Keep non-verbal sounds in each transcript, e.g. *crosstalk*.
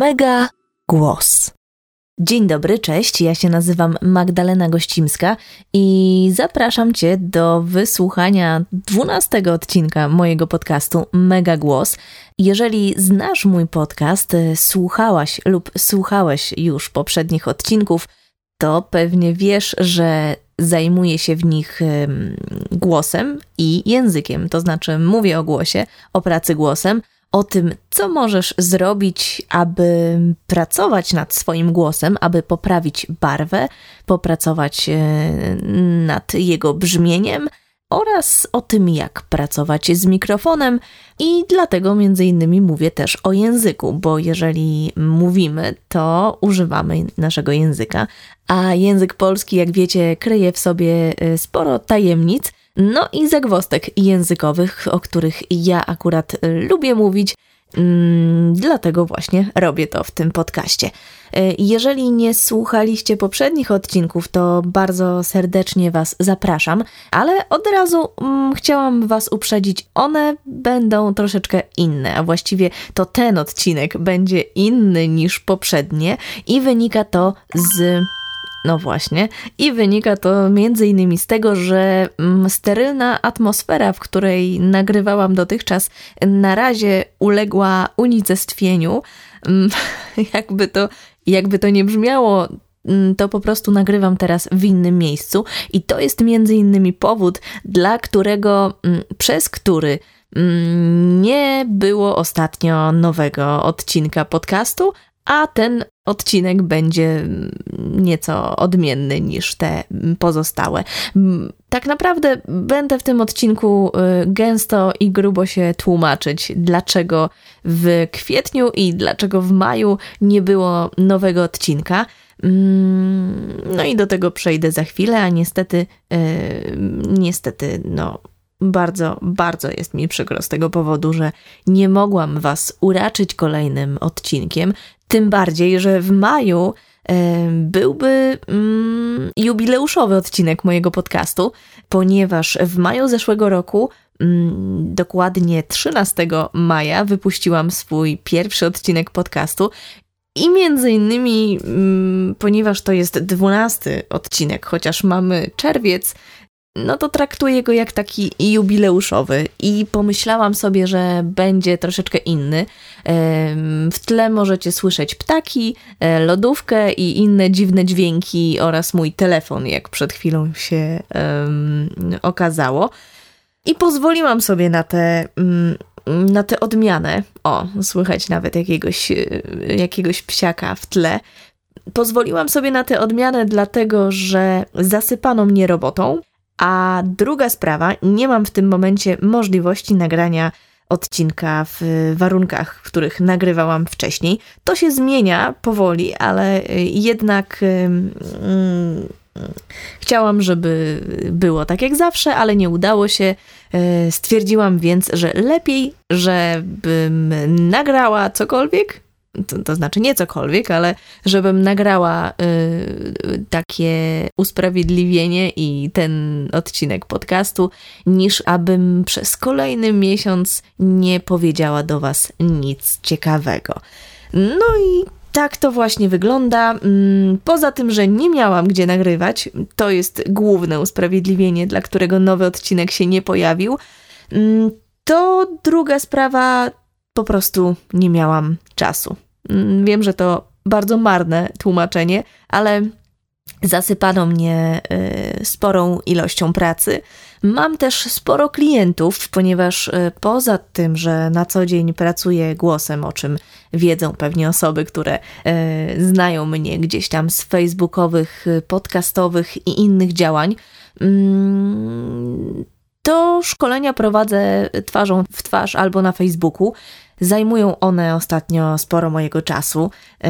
Mega Głos. Dzień dobry, cześć. Ja się nazywam Magdalena Gościmska i zapraszam Cię do wysłuchania dwunastego odcinka mojego podcastu Mega Głos. Jeżeli znasz mój podcast, słuchałaś lub słuchałeś już poprzednich odcinków, to pewnie wiesz, że zajmuję się w nich głosem i językiem. To znaczy, mówię o głosie, o pracy głosem o tym, co możesz zrobić, aby pracować nad swoim głosem, aby poprawić barwę, popracować e, nad jego brzmieniem oraz o tym, jak pracować z mikrofonem. I dlatego między innymi mówię też o języku, bo jeżeli mówimy, to używamy naszego języka, a język polski, jak wiecie, kryje w sobie e, sporo tajemnic no i zagwostek językowych, o których ja akurat y, lubię mówić. Mm, dlatego właśnie robię to w tym podcaście. Y, jeżeli nie słuchaliście poprzednich odcinków, to bardzo serdecznie Was zapraszam, ale od razu mm, chciałam Was uprzedzić, one będą troszeczkę inne, a właściwie to ten odcinek będzie inny niż poprzednie i wynika to z no właśnie. I wynika to między innymi z tego, że mm, sterylna atmosfera, w której nagrywałam dotychczas, na razie uległa unicestwieniu. Mm, *laughs* jakby to, jakby to nie brzmiało, mm, to po prostu nagrywam teraz w innym miejscu. I to jest między innymi powód, dla którego, przez który nie było ostatnio nowego odcinka podcastu, a ten odcinek będzie nieco odmienny niż te pozostałe. Tak naprawdę będę w tym odcinku y, gęsto i grubo się tłumaczyć, dlaczego w kwietniu i dlaczego w maju nie było nowego odcinka. Mm, no i do tego przejdę za chwilę, a niestety, y, niestety, no, bardzo, bardzo jest mi przykro z tego powodu, że nie mogłam Was uraczyć kolejnym odcinkiem. Tym bardziej, że w maju e, byłby mm, jubileuszowy odcinek mojego podcastu, ponieważ w maju zeszłego roku, mm, dokładnie 13 maja, wypuściłam swój pierwszy odcinek podcastu. I między innymi, mm, ponieważ to jest dwunasty odcinek, chociaż mamy czerwiec, no to traktuję go jak taki jubileuszowy i pomyślałam sobie, że będzie troszeczkę inny. W tle możecie słyszeć ptaki, e, lodówkę i inne dziwne dźwięki oraz mój telefon, jak przed chwilą się um, okazało. I pozwoliłam sobie na tę mm, na tę odmianę. O, słychać nawet jakiegoś, e, jakiegoś psiaka w tle. Pozwoliłam sobie na tę odmianę, dlatego że zasypano mnie robotą a druga sprawa, nie mam w tym momencie możliwości nagrania odcinka w warunkach, w których nagrywałam wcześniej. To się zmienia powoli, ale y, jednak mm, chciałam, żeby było tak jak zawsze, ale nie udało się. Y, stwierdziłam więc, że lepiej, żebym nagrała cokolwiek, to, to, znaczy nie cokolwiek, ale żebym nagrała y, takie usprawiedliwienie i ten odcinek podcastu, niż abym przez kolejny miesiąc nie powiedziała do Was nic ciekawego. No i tak to właśnie wygląda. Mm, poza tym, że nie miałam gdzie nagrywać, to jest główne usprawiedliwienie, dla którego nowy odcinek się nie pojawił. Mm, to druga sprawa po prostu nie miałam czasu. Mm, wiem, że to bardzo marne tłumaczenie, ale zasypano mnie y, sporą ilością pracy. Mam też sporo klientów, ponieważ y, poza tym, że na co dzień pracuję głosem, o czym wiedzą pewnie osoby, które y, znają mnie gdzieś tam z facebookowych, podcastowych i innych działań, mm, to szkolenia prowadzę twarzą w twarz albo na Facebooku. Zajmują one ostatnio sporo mojego czasu, e,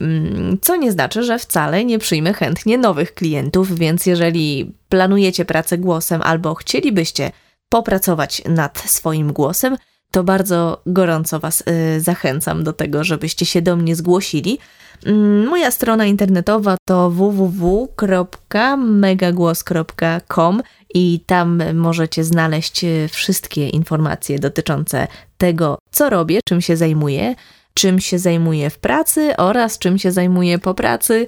mm, co nie znaczy, że wcale nie przyjmę chętnie nowych klientów, więc jeżeli planujecie pracę głosem albo chcielibyście popracować nad swoim głosem, to bardzo gorąco Was e, zachęcam do tego, żebyście się do mnie zgłosili. Mm, moja strona internetowa to www.megagłos.com i tam możecie znaleźć e, wszystkie informacje dotyczące tego, co robię, czym się zajmuję. czym się zajmuję w pracy oraz czym się zajmuję po pracy.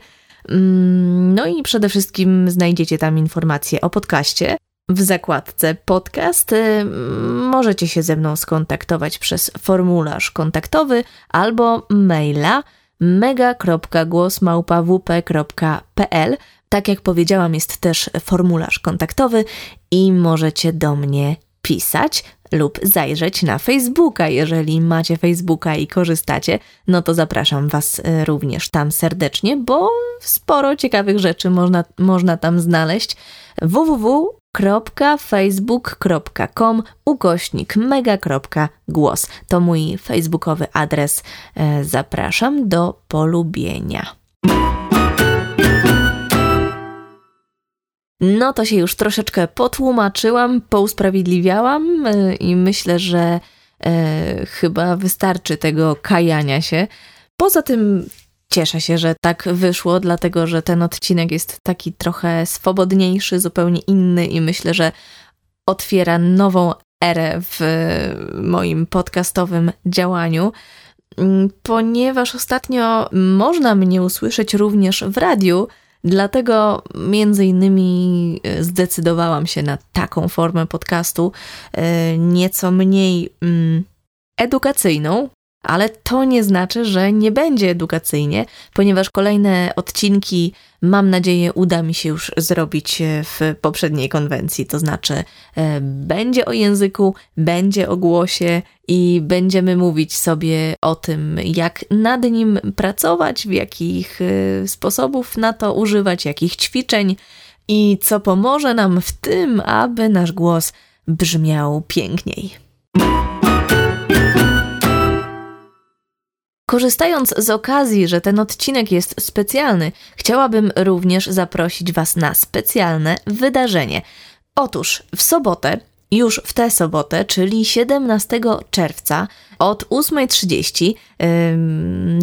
Mm, no i przede wszystkim znajdziecie tam informacje o podcaście. W zakładce podcast y, możecie się ze mną skontaktować przez formularz kontaktowy albo maila mega.głosmałpawp.pl. Tak jak powiedziałam, jest też formularz kontaktowy i możecie do mnie pisać lub zajrzeć na Facebooka. Jeżeli macie Facebooka i korzystacie, no to zapraszam Was y, również tam serdecznie, bo sporo ciekawych rzeczy można, można tam znaleźć. www.facebook.com ukośnik mega.głos to mój facebookowy adres. E, zapraszam do polubienia. No to się już troszeczkę potłumaczyłam, pousprawiedliwiałam e, i myślę, że e, chyba wystarczy tego kajania się. Poza tym cieszę się, że tak wyszło, dlatego że ten odcinek jest taki trochę swobodniejszy, zupełnie inny i myślę, że otwiera nową erę w moim podcastowym działaniu, mm, ponieważ ostatnio można mnie usłyszeć również w radiu Dlatego między innymi e, zdecydowałam się na taką formę podcastu, e, nieco mniej mm, edukacyjną, ale to nie znaczy, że nie będzie edukacyjnie, ponieważ kolejne odcinki, mam nadzieję, uda mi się już zrobić e, w poprzedniej konwencji. To znaczy, e, będzie o języku, będzie o głosie i będziemy mówić sobie o tym, jak nad nim pracować, w jakich e, sposobów na to używać, jakich ćwiczeń i co pomoże nam w tym, aby nasz głos brzmiał piękniej. Korzystając z okazji, że ten odcinek jest specjalny, chciałabym również zaprosić Was na specjalne wydarzenie. Otóż w sobotę, już w tę sobotę, czyli 17 czerwca od 8.30 yy,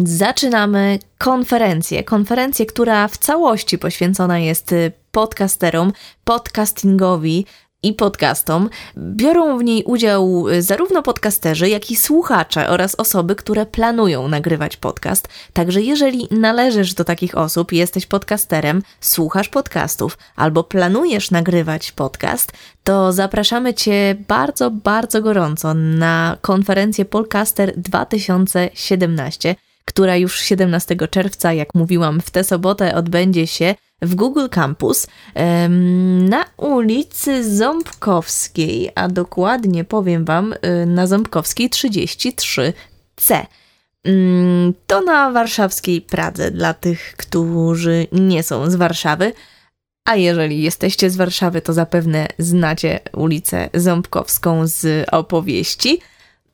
zaczynamy konferencję. Konferencję, która w całości poświęcona jest podcasterom, podcastingowi, i podcastom. Biorą w niej udział y, zarówno podcasterzy, jak i słuchacze oraz osoby, które planują nagrywać podcast. Także jeżeli należysz do takich osób, jesteś podcasterem, słuchasz podcastów albo planujesz nagrywać podcast, to zapraszamy Cię bardzo, bardzo gorąco na konferencję Podcaster 2017 która już 17 czerwca, jak mówiłam, w tę sobotę odbędzie się w Google Campus na ulicy Ząbkowskiej, a dokładnie powiem Wam y, na Ząbkowskiej 33C. Mm, to na warszawskiej Pradze dla tych, którzy nie są z Warszawy. A jeżeli jesteście z Warszawy, to zapewne znacie ulicę Ząbkowską z opowieści.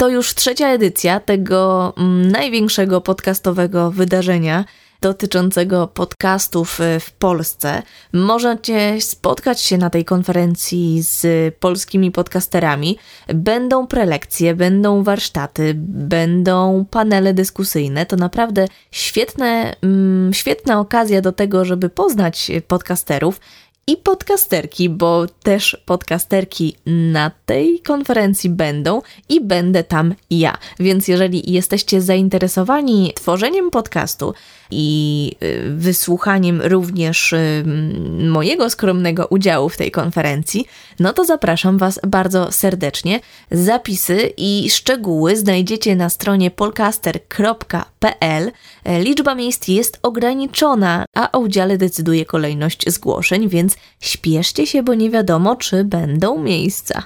To już trzecia edycja tego mm, największego podcastowego wydarzenia dotyczącego podcastów e, w Polsce. Możecie spotkać się na tej konferencji z polskimi podcasterami. Będą prelekcje, będą warsztaty, będą panele dyskusyjne. To naprawdę świetne, mm, świetna okazja do tego, żeby poznać podcasterów i podcasterki, bo też podcasterki na tej konferencji będą i będę tam ja. Więc jeżeli jesteście zainteresowani tworzeniem podcastu i y, wysłuchaniem również y, mojego skromnego udziału w tej konferencji, no to zapraszam Was bardzo serdecznie. Zapisy i szczegóły znajdziecie na stronie polcaster.pl. Liczba miejsc jest ograniczona, a o udziale decyduje kolejność zgłoszeń, więc śpieszcie się, bo nie wiadomo, czy będą miejsca.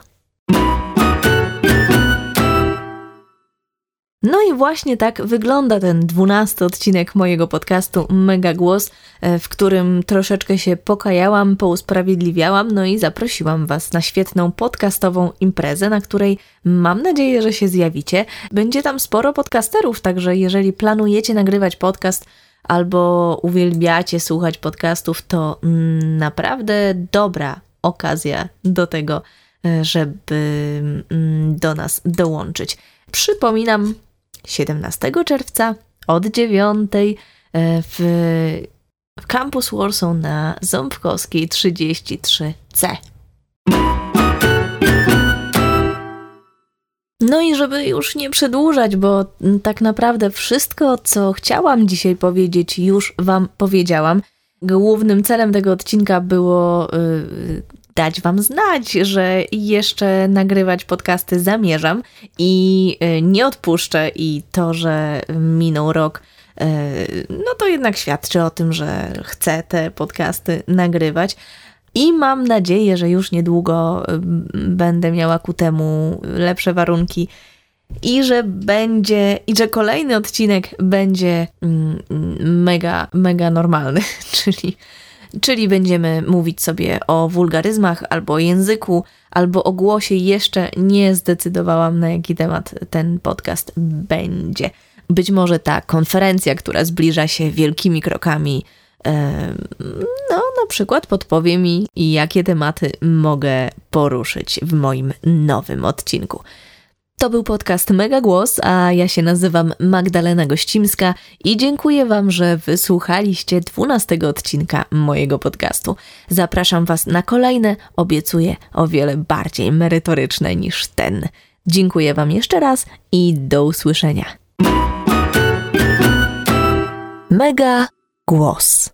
Właśnie tak wygląda ten dwunasty odcinek mojego podcastu Mega Głos, e, w którym troszeczkę się pokajałam, pousprawiedliwiałam, no i zaprosiłam Was na świetną podcastową imprezę, na której mam nadzieję, że się zjawicie. Będzie tam sporo podcasterów, także jeżeli planujecie nagrywać podcast, albo uwielbiacie słuchać podcastów, to naprawdę dobra okazja do tego, e, żeby mm, do nas dołączyć. Przypominam, 17 czerwca od 9 e, w, w Campus Warsaw na Ząbkowskiej 33C. No i żeby już nie przedłużać, bo tak naprawdę wszystko, co chciałam dzisiaj powiedzieć, już Wam powiedziałam. Głównym celem tego odcinka było yy, dać Wam znać, że jeszcze nagrywać podcasty zamierzam i yy, nie odpuszczę. I to, że minął rok, yy, no to jednak świadczy o tym, że chcę te podcasty nagrywać. I mam nadzieję, że już niedługo będę miała ku temu lepsze warunki i że będzie, i że kolejny odcinek będzie mm, mega, mega normalny, *laughs* czyli, czyli będziemy mówić sobie o wulgaryzmach albo języku, albo o głosie. Jeszcze nie zdecydowałam, na jaki temat ten podcast będzie. Być może ta konferencja, która zbliża się wielkimi krokami, no, na przykład podpowie mi, jakie tematy mogę poruszyć w moim nowym odcinku. To był podcast Mega Głos, a ja się nazywam Magdalena Gościmska i dziękuję Wam, że wysłuchaliście 12 odcinka mojego podcastu. Zapraszam Was na kolejne, obiecuję o wiele bardziej merytoryczne niż ten. Dziękuję Wam jeszcze raz i do usłyszenia. Mega Głos.